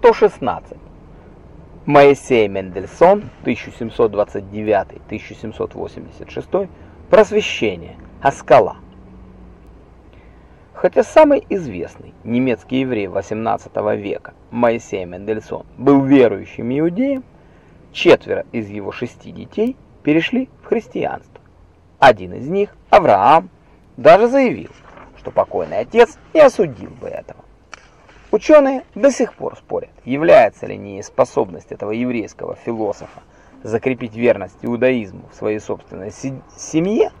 116. Моисей Мендельсон, 1729-1786, Просвещение, Аскала. Хотя самый известный немецкий еврей XVIII века Моисей Мендельсон был верующим иудеем, четверо из его шести детей перешли в христианство. Один из них, Авраам, даже заявил, что покойный отец не осудил бы этого. Ученые до сих пор спорят, является ли неспособность этого еврейского философа закрепить верность иудаизму в своей собственной семье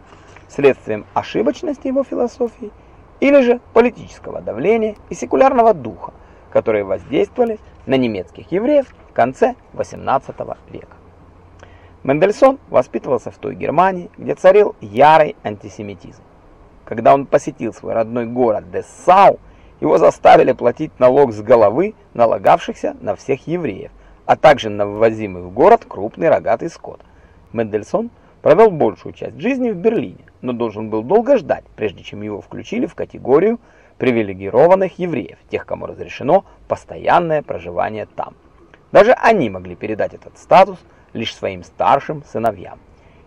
следствием ошибочности его философии или же политического давления и секулярного духа, которые воздействовали на немецких евреев в конце XVIII века. Мендельсон воспитывался в той Германии, где царил ярый антисемитизм. Когда он посетил свой родной город Дессау, его заставили платить налог с головы налагавшихся на всех евреев, а также на ввозимый в город крупный рогатый скот. Мендельсон провел большую часть жизни в Берлине, но должен был долго ждать, прежде чем его включили в категорию привилегированных евреев, тех, кому разрешено постоянное проживание там. Даже они могли передать этот статус лишь своим старшим сыновьям.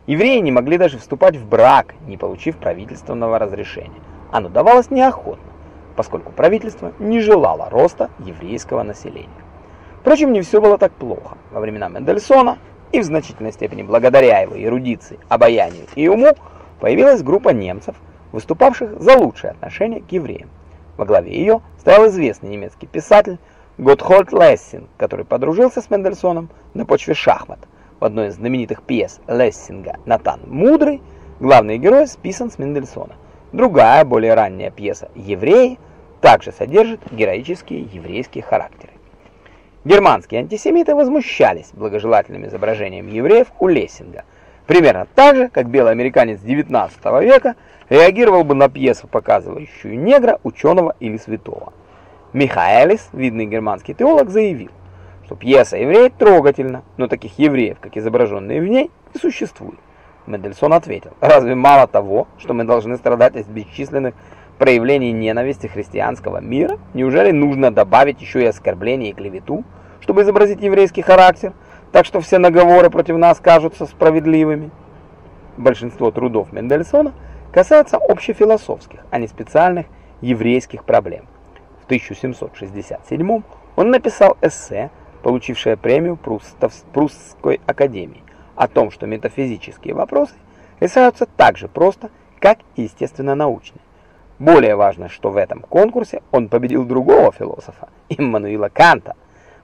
Евреи не могли даже вступать в брак, не получив правительственного разрешения. Оно давалось неохотно поскольку правительство не желало роста еврейского населения. Впрочем, не все было так плохо. Во времена Мендельсона и в значительной степени благодаря его эрудиции, обаянию и уму появилась группа немцев, выступавших за лучшие отношения к евреям. Во главе ее стоял известный немецкий писатель Готхольд Лессинг, который подружился с Мендельсоном на почве шахмат. В одной из знаменитых пьес Лессинга «Натан Мудрый» главный герой списан с Мендельсона. Другая, более ранняя пьеса «Евреи» также содержит героические еврейские характеры. Германские антисемиты возмущались благожелательным изображением евреев у Лессинга, примерно так же, как белый американец XIX века реагировал бы на пьесу, показывающую негра, ученого или святого. Михаэлис, видный германский теолог, заявил, что пьеса «Еврей» трогательна, но таких евреев, как изображенные в ней, не существует. Мендельсон ответил, разве мало того, что мы должны страдать от бесчисленных проявлений ненависти христианского мира? Неужели нужно добавить еще и оскорбление и клевету, чтобы изобразить еврейский характер, так что все наговоры против нас кажутся справедливыми? Большинство трудов Мендельсона касаются общефилософских, а не специальных еврейских проблем. В 1767 он написал эссе, получившее премию Прусской академии, о том, что метафизические вопросы решаются так же просто, как и естественно-научные. Более важно, что в этом конкурсе он победил другого философа, Иммануила Канта.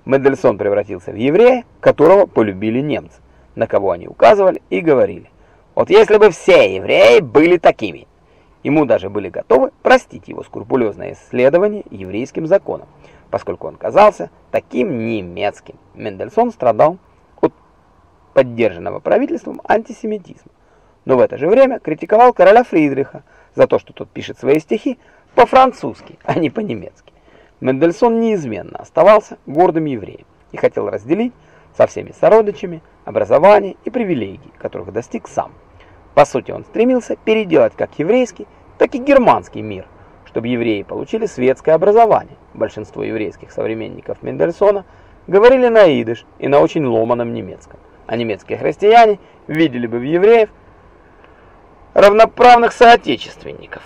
Мендельсон превратился в еврея, которого полюбили немцы, на кого они указывали и говорили. Вот если бы все евреи были такими. Ему даже были готовы простить его скрупулезное исследование еврейским законам, поскольку он казался таким немецким. Мендельсон страдал от поддержанного правительством антисемитизма, но в это же время критиковал короля Фридриха, за то, что тот пишет свои стихи по-французски, а не по-немецки. Мендельсон неизменно оставался гордым евреем и хотел разделить со всеми сородичами образование и привилегии, которых достиг сам. По сути, он стремился переделать как еврейский, так и германский мир, чтобы евреи получили светское образование. Большинство еврейских современников Мендельсона говорили на идыш и на очень ломаном немецком, а немецкие христиане видели бы в евреев равноправных соотечественников.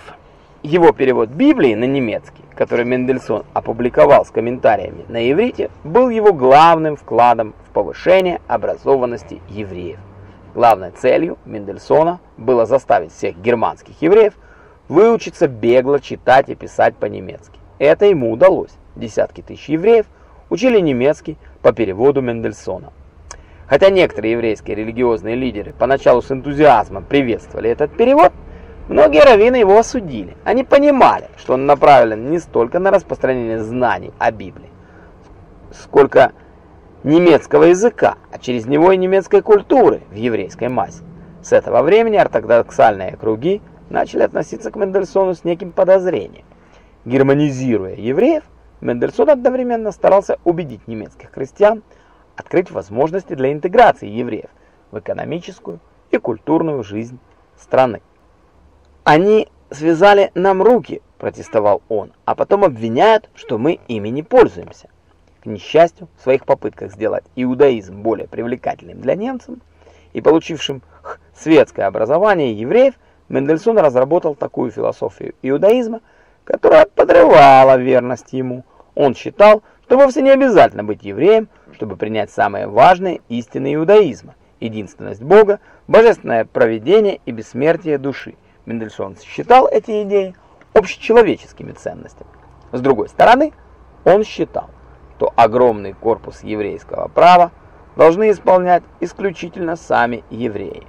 Его перевод Библии на немецкий, который Мендельсон опубликовал с комментариями на иврите, был его главным вкладом в повышение образованности евреев. Главной целью Мендельсона было заставить всех германских евреев выучиться бегло читать и писать по-немецки. Это ему удалось. Десятки тысяч евреев учили немецкий по переводу Мендельсона. Хотя некоторые еврейские религиозные лидеры поначалу с энтузиазмом приветствовали этот перевод, многие раввины его осудили. Они понимали, что он направлен не столько на распространение знаний о Библии, сколько немецкого языка, а через него и немецкой культуры в еврейской массе. С этого времени ортодоксальные круги начали относиться к Мендельсону с неким подозрением. Германизируя евреев, Мендельсон одновременно старался убедить немецких крестьян, открыть возможности для интеграции евреев в экономическую и культурную жизнь страны. Они связали нам руки, протестовал он, а потом обвиняют, что мы ими не пользуемся. К несчастью, в своих попытках сделать иудаизм более привлекательным для немцев и получившим светское образование евреев, Мендельсон разработал такую философию иудаизма, которая подрывала верность ему. Он считал, что вовсе не обязательно быть евреем, чтобы принять самые важные истины иудаизма – единственность Бога, божественное провидение и бессмертие души. Мендельсон считал эти идеи общечеловеческими ценностями. С другой стороны, он считал, что огромный корпус еврейского права должны исполнять исключительно сами евреи.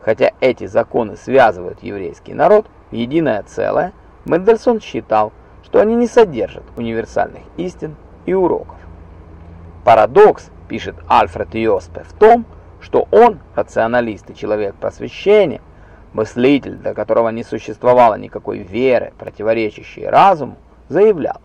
Хотя эти законы связывают еврейский народ в единое целое, Мендельсон считал, что они не содержат универсальных истин и уроков. Парадокс, пишет Альфред Йоспе, в том, что он, рационалист и человек просвещения, мыслитель, для которого не существовало никакой веры, противоречащей разуму, заявлял,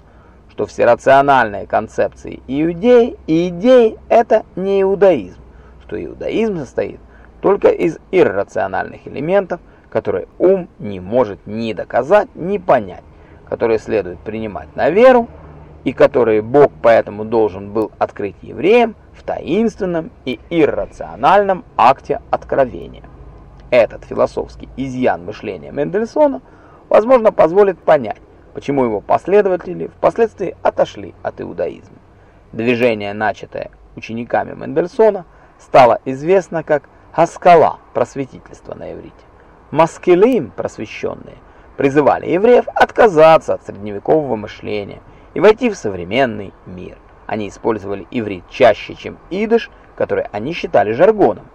что все рациональные концепции иудеи и идеи – это не иудаизм, что иудаизм состоит только из иррациональных элементов, которые ум не может ни доказать, ни понять, которые следует принимать на веру, и которые Бог поэтому должен был открыть евреям в таинственном и иррациональном акте откровения. Этот философский изъян мышления Мендельсона, возможно, позволит понять, почему его последователи впоследствии отошли от иудаизма. Движение, начатое учениками Мендельсона, стало известно как Хаскала, просветительство на иврите. Маскелим, просвещенные, призывали евреев отказаться от средневекового мышления и войти в современный мир. Они использовали иврит чаще, чем идыш, который они считали жаргоном.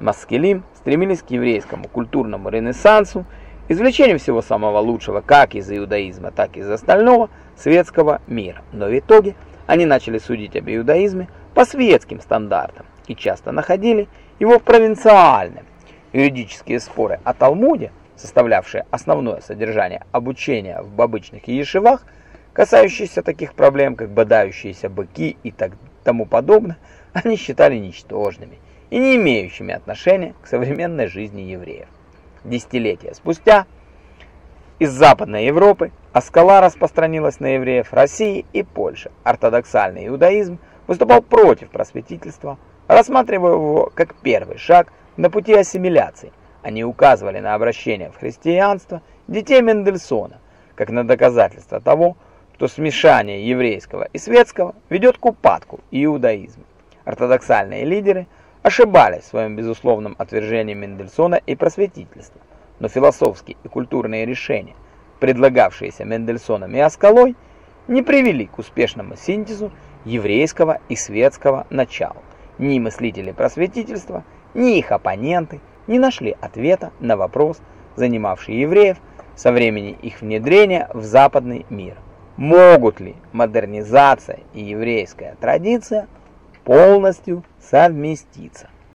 Маскелим стремились к еврейскому культурному ренессансу, извлечению всего самого лучшего как из иудаизма, так и из остального светского мира. Но в итоге они начали судить об иудаизме по светским стандартам и часто находили его провинциальным. Юридические споры о Талмуде, составлявшие основное содержание обучения в обычных ешивах, касающиеся таких проблем, как бодающиеся быки и так тому подобное, они считали ничтожными и не имеющими отношения к современной жизни евреев. Десятилетия спустя из Западной Европы Аскала распространилась на евреев России и Польши. Ортодоксальный иудаизм выступал против просветительства, рассматривая его как первый шаг на пути ассимиляции. Они указывали на обращение в христианство детей Мендельсона, как на доказательство того, что смешание еврейского и светского ведет к упадку иудаизма. Ортодоксальные лидеры ошибались в своем безусловном отвержении Мендельсона и просветительства, но философские и культурные решения, предлагавшиеся Мендельсоном и Аскалой, не привели к успешному синтезу еврейского и светского начала. Ни мыслители просветительства, ни их оппоненты не нашли ответа на вопрос, занимавший евреев со времени их внедрения в западный мир. Могут ли модернизация и еврейская традиция полностью совместиться?